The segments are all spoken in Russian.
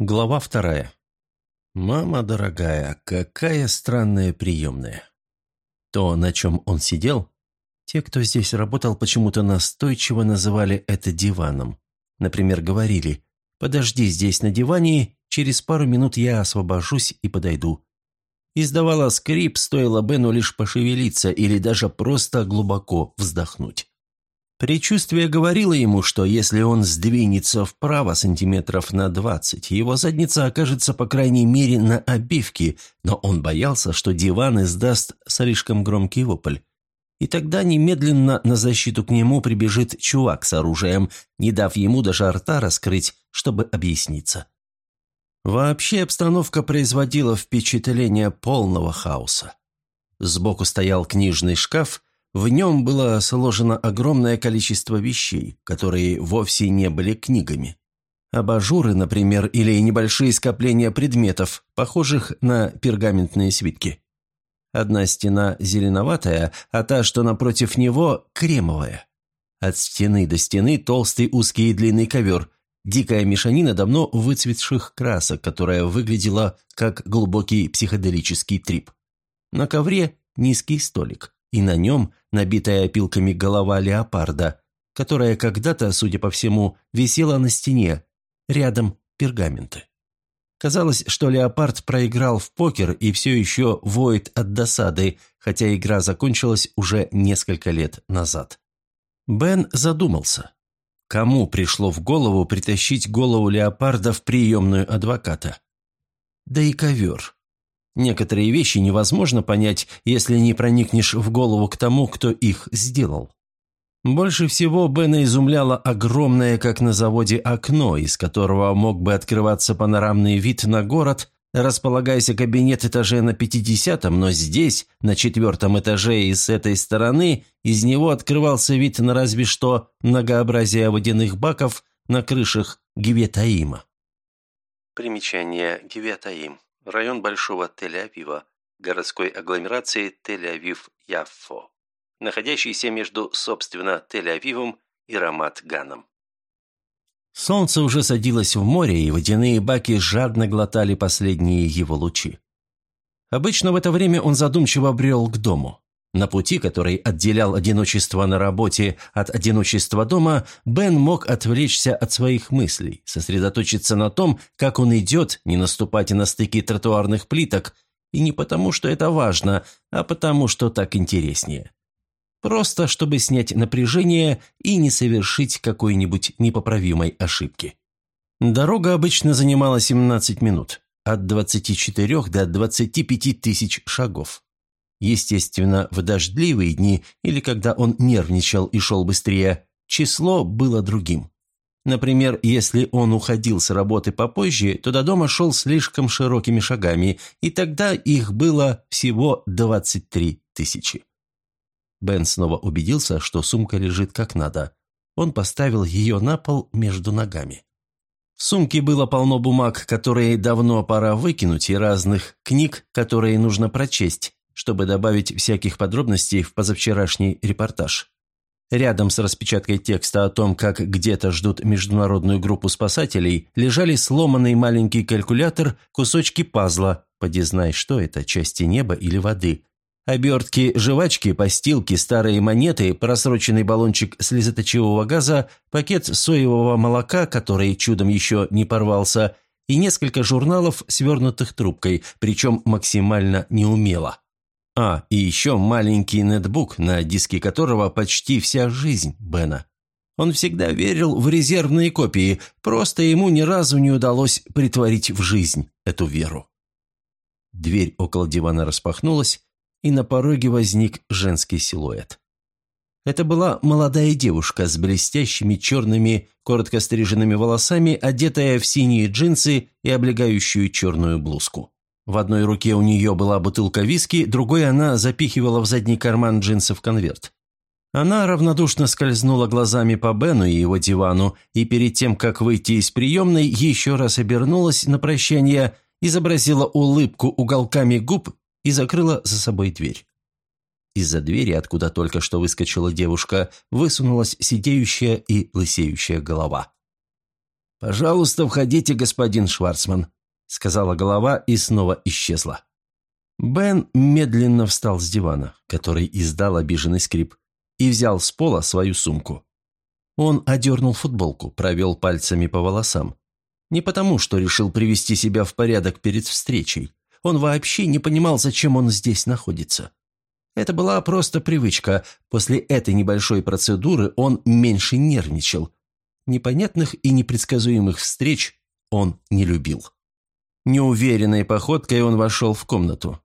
Глава вторая. «Мама дорогая, какая странная приемная». То, на чем он сидел, те, кто здесь работал, почему-то настойчиво называли это диваном. Например, говорили «Подожди здесь на диване, через пару минут я освобожусь и подойду». Издавала скрип, стоило Бену лишь пошевелиться или даже просто глубоко вздохнуть. Причувствие говорило ему, что если он сдвинется вправо сантиметров на двадцать, его задница окажется по крайней мере на обивке, но он боялся, что диван издаст слишком громкий вопль. И тогда немедленно на защиту к нему прибежит чувак с оружием, не дав ему даже рта раскрыть, чтобы объясниться. Вообще обстановка производила впечатление полного хаоса. Сбоку стоял книжный шкаф – в нем было сложено огромное количество вещей, которые вовсе не были книгами. Абажуры, например, или небольшие скопления предметов, похожих на пергаментные свитки. Одна стена зеленоватая, а та, что напротив него, кремовая. От стены до стены толстый узкий и длинный ковер, дикая мешанина давно выцветших красок, которая выглядела как глубокий психоделический трип. На ковре низкий столик и на нем набитая опилками голова леопарда, которая когда-то, судя по всему, висела на стене, рядом пергаменты. Казалось, что леопард проиграл в покер и все еще воет от досады, хотя игра закончилась уже несколько лет назад. Бен задумался. Кому пришло в голову притащить голову леопарда в приемную адвоката? Да и ковер. Некоторые вещи невозможно понять, если не проникнешь в голову к тому, кто их сделал. Больше всего Бена изумляло огромное, как на заводе, окно, из которого мог бы открываться панорамный вид на город, располагаясь кабинет этаже на пятидесятом, но здесь, на четвертом этаже и с этой стороны, из него открывался вид на разве что многообразие водяных баков на крышах Гиветаима. Примечание Гиветаим район Большого Тель-Авива, городской агломерации Тель-Авив-Яффо, находящийся между, собственно, Тель-Авивом и Рамат-Ганом. Солнце уже садилось в море, и водяные баки жадно глотали последние его лучи. Обычно в это время он задумчиво брел к дому. На пути, который отделял одиночество на работе от одиночества дома, Бен мог отвлечься от своих мыслей, сосредоточиться на том, как он идет, не наступать на стыки тротуарных плиток, и не потому, что это важно, а потому, что так интереснее. Просто чтобы снять напряжение и не совершить какой-нибудь непоправимой ошибки. Дорога обычно занимала 17 минут, от 24 до 25 тысяч шагов. Естественно, в дождливые дни или когда он нервничал и шел быстрее, число было другим. Например, если он уходил с работы попозже, то до дома шел слишком широкими шагами, и тогда их было всего 23 тысячи. Бен снова убедился, что сумка лежит как надо. Он поставил ее на пол между ногами. В сумке было полно бумаг, которые давно пора выкинуть, и разных книг, которые нужно прочесть, чтобы добавить всяких подробностей в позавчерашний репортаж. Рядом с распечаткой текста о том, как где-то ждут международную группу спасателей, лежали сломанный маленький калькулятор, кусочки пазла, поди знай, что это, части неба или воды, обертки, жвачки, постилки, старые монеты, просроченный баллончик слезоточивого газа, пакет соевого молока, который чудом еще не порвался, и несколько журналов, свернутых трубкой, причем максимально неумело. А, и еще маленький нетбук, на диске которого почти вся жизнь Бена. Он всегда верил в резервные копии, просто ему ни разу не удалось притворить в жизнь эту веру. Дверь около дивана распахнулась, и на пороге возник женский силуэт. Это была молодая девушка с блестящими черными, коротко стриженными волосами, одетая в синие джинсы и облегающую черную блузку. В одной руке у нее была бутылка виски, другой она запихивала в задний карман джинсов конверт. Она равнодушно скользнула глазами по Бену и его дивану, и перед тем, как выйти из приемной, еще раз обернулась на прощание, изобразила улыбку уголками губ и закрыла за собой дверь. Из-за двери, откуда только что выскочила девушка, высунулась сидеющая и лысеющая голова. «Пожалуйста, входите, господин Шварцман», — сказала голова и снова исчезла. Бен медленно встал с дивана, который издал обиженный скрип, и взял с пола свою сумку. Он одернул футболку, провел пальцами по волосам. Не потому, что решил привести себя в порядок перед встречей. Он вообще не понимал, зачем он здесь находится. Это была просто привычка. После этой небольшой процедуры он меньше нервничал. Непонятных и непредсказуемых встреч он не любил. Неуверенной походкой он вошел в комнату.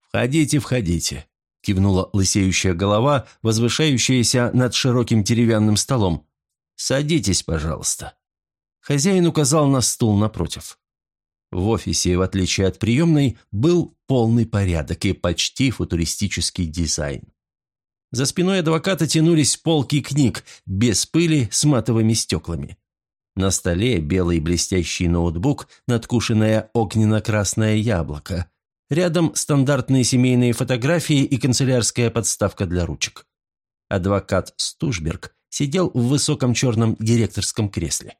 «Входите, входите», – кивнула лысеющая голова, возвышающаяся над широким деревянным столом. «Садитесь, пожалуйста». Хозяин указал на стул напротив. В офисе, в отличие от приемной, был полный порядок и почти футуристический дизайн. За спиной адвоката тянулись полки книг, без пыли, с матовыми стеклами. На столе белый блестящий ноутбук, надкушенное огненно-красное яблоко. Рядом стандартные семейные фотографии и канцелярская подставка для ручек. Адвокат Стужберг сидел в высоком черном директорском кресле.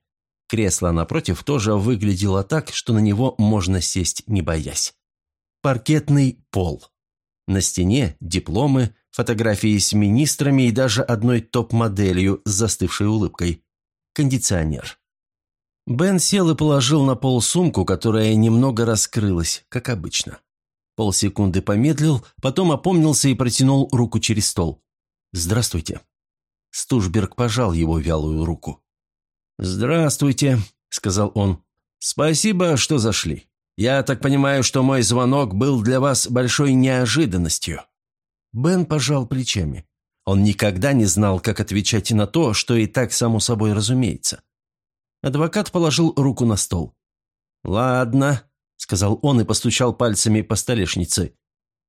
Кресло напротив тоже выглядело так, что на него можно сесть, не боясь. Паркетный пол. На стене дипломы, фотографии с министрами и даже одной топ-моделью с застывшей улыбкой. Кондиционер. Бен сел и положил на пол сумку, которая немного раскрылась, как обычно. Полсекунды помедлил, потом опомнился и протянул руку через стол. «Здравствуйте». Стужберг пожал его вялую руку. «Здравствуйте», — сказал он. «Спасибо, что зашли. Я так понимаю, что мой звонок был для вас большой неожиданностью». Бен пожал плечами. Он никогда не знал, как отвечать на то, что и так само собой разумеется. Адвокат положил руку на стол. «Ладно», — сказал он и постучал пальцами по столешнице.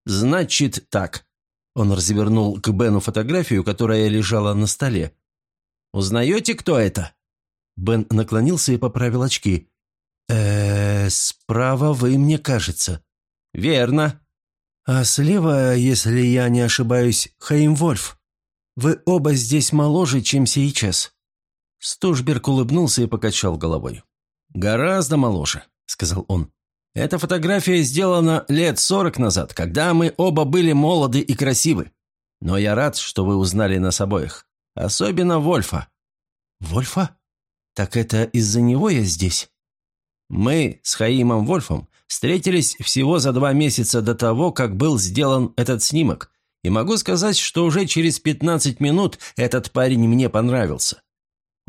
«Значит так». Он развернул к Бену фотографию, которая лежала на столе. «Узнаете, кто это?» Бен наклонился и поправил очки. э справа вы, мне кажется». «Верно». «А слева, если я не ошибаюсь, Хаим Вольф. Вы оба здесь моложе, чем сейчас». Стужберг улыбнулся и покачал головой. «Гораздо моложе», — сказал он. «Эта фотография сделана лет сорок назад, когда мы оба были молоды и красивы. Но я рад, что вы узнали нас обоих. Особенно Вольфа». «Вольфа?» «Так это из-за него я здесь?» «Мы с Хаимом Вольфом встретились всего за два месяца до того, как был сделан этот снимок, и могу сказать, что уже через 15 минут этот парень мне понравился.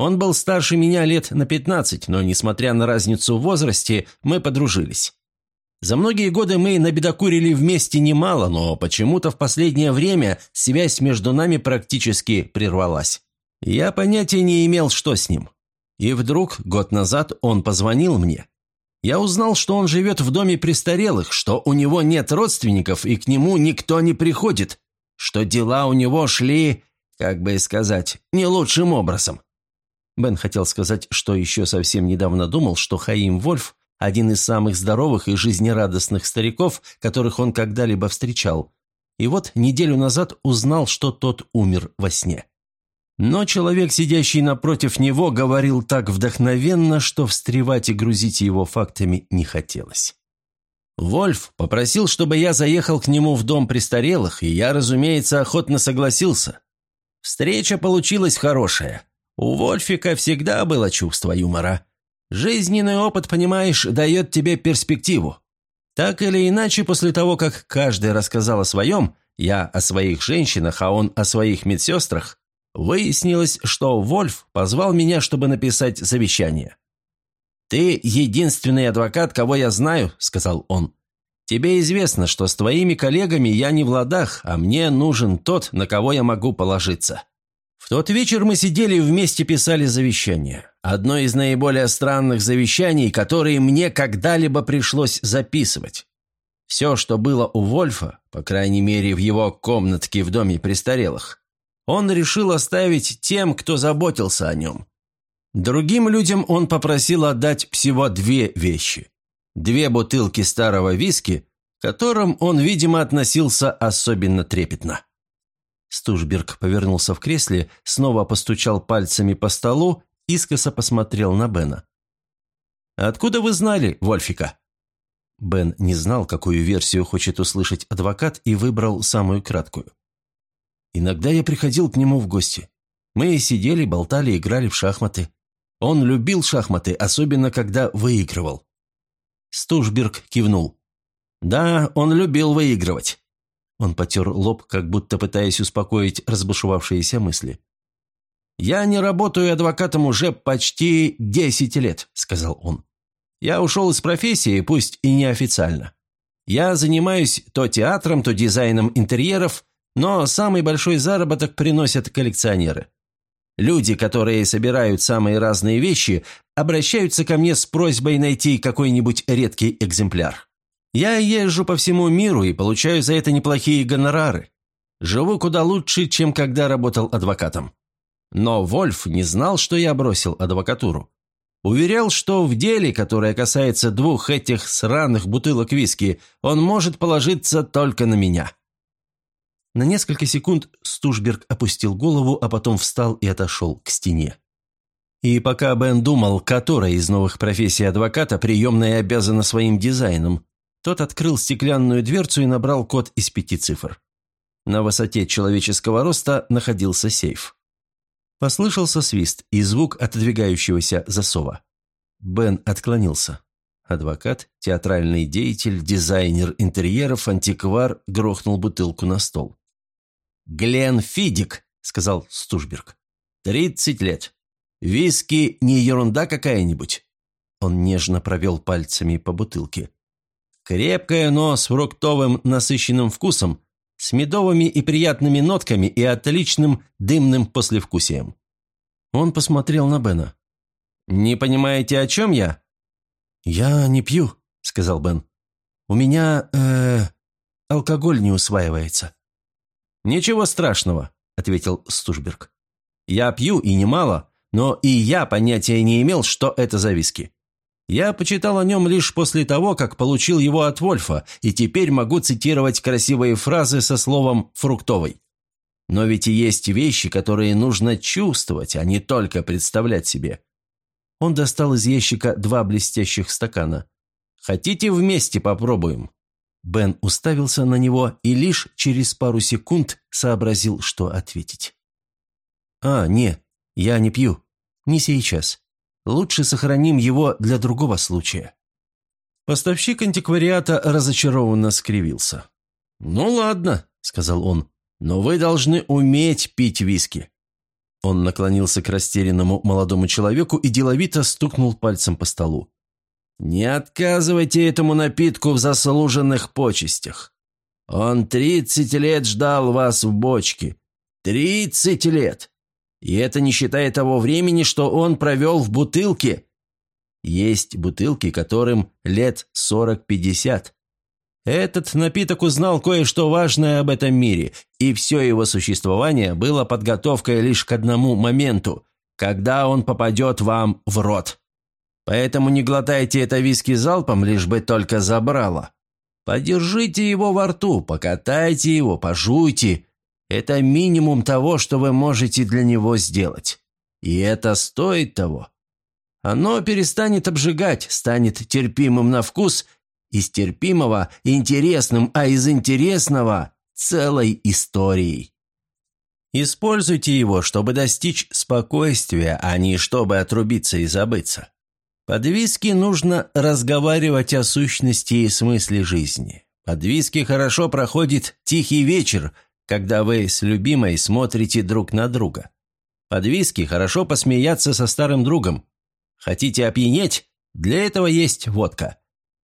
Он был старше меня лет на 15, но, несмотря на разницу в возрасте, мы подружились. За многие годы мы набедокурили вместе немало, но почему-то в последнее время связь между нами практически прервалась. Я понятия не имел, что с ним. И вдруг, год назад, он позвонил мне. Я узнал, что он живет в доме престарелых, что у него нет родственников и к нему никто не приходит, что дела у него шли, как бы сказать, не лучшим образом. Бен хотел сказать, что еще совсем недавно думал, что Хаим Вольф – один из самых здоровых и жизнерадостных стариков, которых он когда-либо встречал. И вот неделю назад узнал, что тот умер во сне. Но человек, сидящий напротив него, говорил так вдохновенно, что встревать и грузить его фактами не хотелось. Вольф попросил, чтобы я заехал к нему в дом престарелых, и я, разумеется, охотно согласился. Встреча получилась хорошая. У Вольфика всегда было чувство юмора. Жизненный опыт, понимаешь, дает тебе перспективу. Так или иначе, после того, как каждый рассказал о своем, я о своих женщинах, а он о своих медсестрах, Выяснилось, что Вольф позвал меня, чтобы написать завещание. «Ты единственный адвокат, кого я знаю», — сказал он. «Тебе известно, что с твоими коллегами я не в ладах, а мне нужен тот, на кого я могу положиться». Тот вечер мы сидели вместе писали завещание. Одно из наиболее странных завещаний, которые мне когда-либо пришлось записывать. Все, что было у Вольфа, по крайней мере в его комнатке в доме престарелых, он решил оставить тем, кто заботился о нем. Другим людям он попросил отдать всего две вещи. Две бутылки старого виски, к которым он, видимо, относился особенно трепетно. Стужберг повернулся в кресле, снова постучал пальцами по столу, искоса посмотрел на Бена. «Откуда вы знали Вольфика?» Бен не знал, какую версию хочет услышать адвокат, и выбрал самую краткую. «Иногда я приходил к нему в гости. Мы сидели, болтали, играли в шахматы. Он любил шахматы, особенно когда выигрывал». Стужберг кивнул. «Да, он любил выигрывать». Он потер лоб, как будто пытаясь успокоить разбушевавшиеся мысли. «Я не работаю адвокатом уже почти десять лет», — сказал он. «Я ушел из профессии, пусть и неофициально. Я занимаюсь то театром, то дизайном интерьеров, но самый большой заработок приносят коллекционеры. Люди, которые собирают самые разные вещи, обращаются ко мне с просьбой найти какой-нибудь редкий экземпляр. Я езжу по всему миру и получаю за это неплохие гонорары. Живу куда лучше, чем когда работал адвокатом. Но Вольф не знал, что я бросил адвокатуру. Уверял, что в деле, которое касается двух этих сраных бутылок виски, он может положиться только на меня. На несколько секунд Стужберг опустил голову, а потом встал и отошел к стене. И пока Бен думал, которая из новых профессий адвоката приемная обязана своим дизайном, тот открыл стеклянную дверцу и набрал код из пяти цифр. На высоте человеческого роста находился сейф. Послышался свист и звук отодвигающегося засова. Бен отклонился. Адвокат, театральный деятель, дизайнер интерьеров, антиквар грохнул бутылку на стол. «Глен Фидик», — сказал Стужберг. «Тридцать лет. Виски не ерунда какая-нибудь». Он нежно провел пальцами по бутылке. Крепкое, но с фруктовым насыщенным вкусом, с медовыми и приятными нотками и отличным дымным послевкусием. Он посмотрел на Бена. «Не понимаете, о чем я?» «Я не пью», — сказал Бен. «У меня, э, алкоголь не усваивается». «Ничего страшного», — ответил Стужберг. «Я пью и немало, но и я понятия не имел, что это за виски. Я почитал о нем лишь после того, как получил его от Вольфа, и теперь могу цитировать красивые фразы со словом «фруктовый». Но ведь и есть вещи, которые нужно чувствовать, а не только представлять себе. Он достал из ящика два блестящих стакана. «Хотите вместе попробуем?» Бен уставился на него и лишь через пару секунд сообразил, что ответить. «А, не, я не пью. Не сейчас. Лучше сохраним его для другого случая». Поставщик антиквариата разочарованно скривился. «Ну ладно», — сказал он, — «но вы должны уметь пить виски». Он наклонился к растерянному молодому человеку и деловито стукнул пальцем по столу. «Не отказывайте этому напитку в заслуженных почестях. Он тридцать лет ждал вас в бочке. Тридцать лет! И это не считая того времени, что он провел в бутылке. Есть бутылки, которым лет сорок-пятьдесят. Этот напиток узнал кое-что важное об этом мире, и все его существование было подготовкой лишь к одному моменту, когда он попадет вам в рот. Поэтому не глотайте это виски залпом, лишь бы только забрало. Подержите его во рту, покатайте его, пожуйте, это минимум того, что вы можете для него сделать. И это стоит того. Оно перестанет обжигать, станет терпимым на вкус, из терпимого – интересным, а из интересного – целой историей. Используйте его, чтобы достичь спокойствия, а не чтобы отрубиться и забыться. Под виски нужно разговаривать о сущности и смысле жизни. Под виски хорошо проходит тихий вечер – когда вы с любимой смотрите друг на друга. Под виски хорошо посмеяться со старым другом. Хотите опьянеть? Для этого есть водка.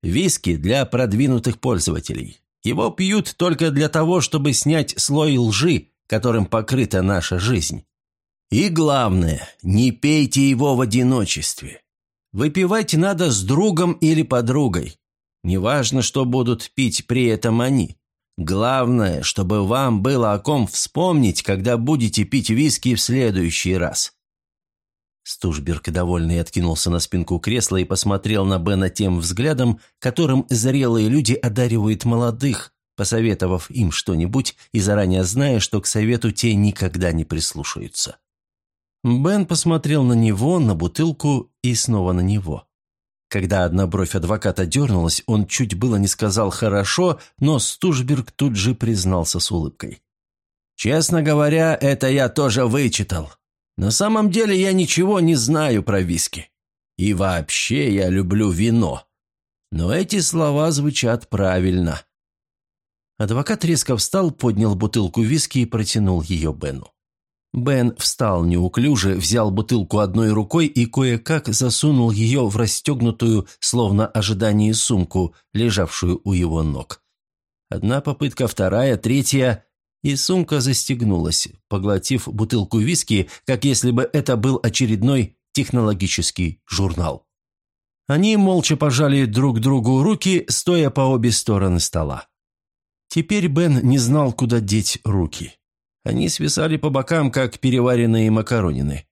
Виски для продвинутых пользователей. Его пьют только для того, чтобы снять слой лжи, которым покрыта наша жизнь. И главное, не пейте его в одиночестве. Выпивать надо с другом или подругой. Неважно, что будут пить при этом они. Главное, чтобы вам было о ком вспомнить, когда будете пить виски в следующий раз». Стужберг, довольный, откинулся на спинку кресла и посмотрел на Бена тем взглядом, которым зрелые люди одаривают молодых, посоветовав им что-нибудь и заранее зная, что к совету те никогда не прислушаются. Бен посмотрел на него, на бутылку и снова на него. Когда одна бровь адвоката дернулась, он чуть было не сказал «хорошо», но Стужберг тут же признался с улыбкой. «Честно говоря, это я тоже вычитал. На самом деле я ничего не знаю про виски. И вообще я люблю вино. Но эти слова звучат правильно». Адвокат резко встал, поднял бутылку виски и протянул ее Бену. Бен встал неуклюже, взял бутылку одной рукой и кое-как засунул ее в расстегнутую, словно ожидание сумку, лежавшую у его ног. Одна попытка, вторая, третья, и сумка застегнулась, поглотив бутылку виски, как если бы это был очередной технологический журнал. Они молча пожали друг другу руки, стоя по обе стороны стола. Теперь Бен не знал, куда деть руки. Они свисали по бокам, как переваренные макаронины.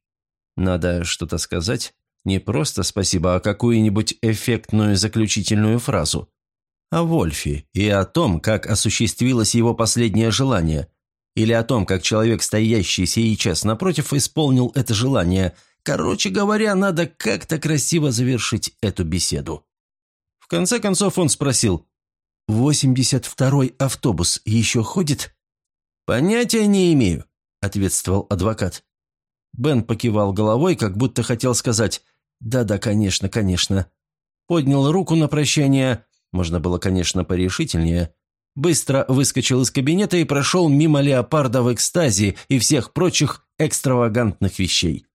Надо что-то сказать. Не просто спасибо, а какую-нибудь эффектную заключительную фразу. О Вольфе и о том, как осуществилось его последнее желание. Или о том, как человек, стоящий сейчас напротив, исполнил это желание. Короче говоря, надо как-то красиво завершить эту беседу. В конце концов он спросил, «Восемьдесят второй автобус еще ходит?» «Понятия не имею», – ответствовал адвокат. Бен покивал головой, как будто хотел сказать «Да-да, конечно, конечно». Поднял руку на прощание, можно было, конечно, порешительнее. Быстро выскочил из кабинета и прошел мимо леопарда в экстазе и всех прочих экстравагантных вещей.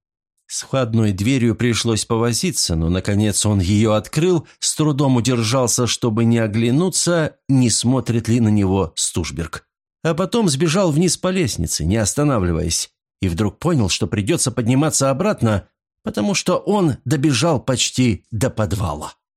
С входной дверью пришлось повозиться, но, наконец, он ее открыл, с трудом удержался, чтобы не оглянуться, не смотрит ли на него Стужберг а потом сбежал вниз по лестнице, не останавливаясь, и вдруг понял, что придется подниматься обратно, потому что он добежал почти до подвала.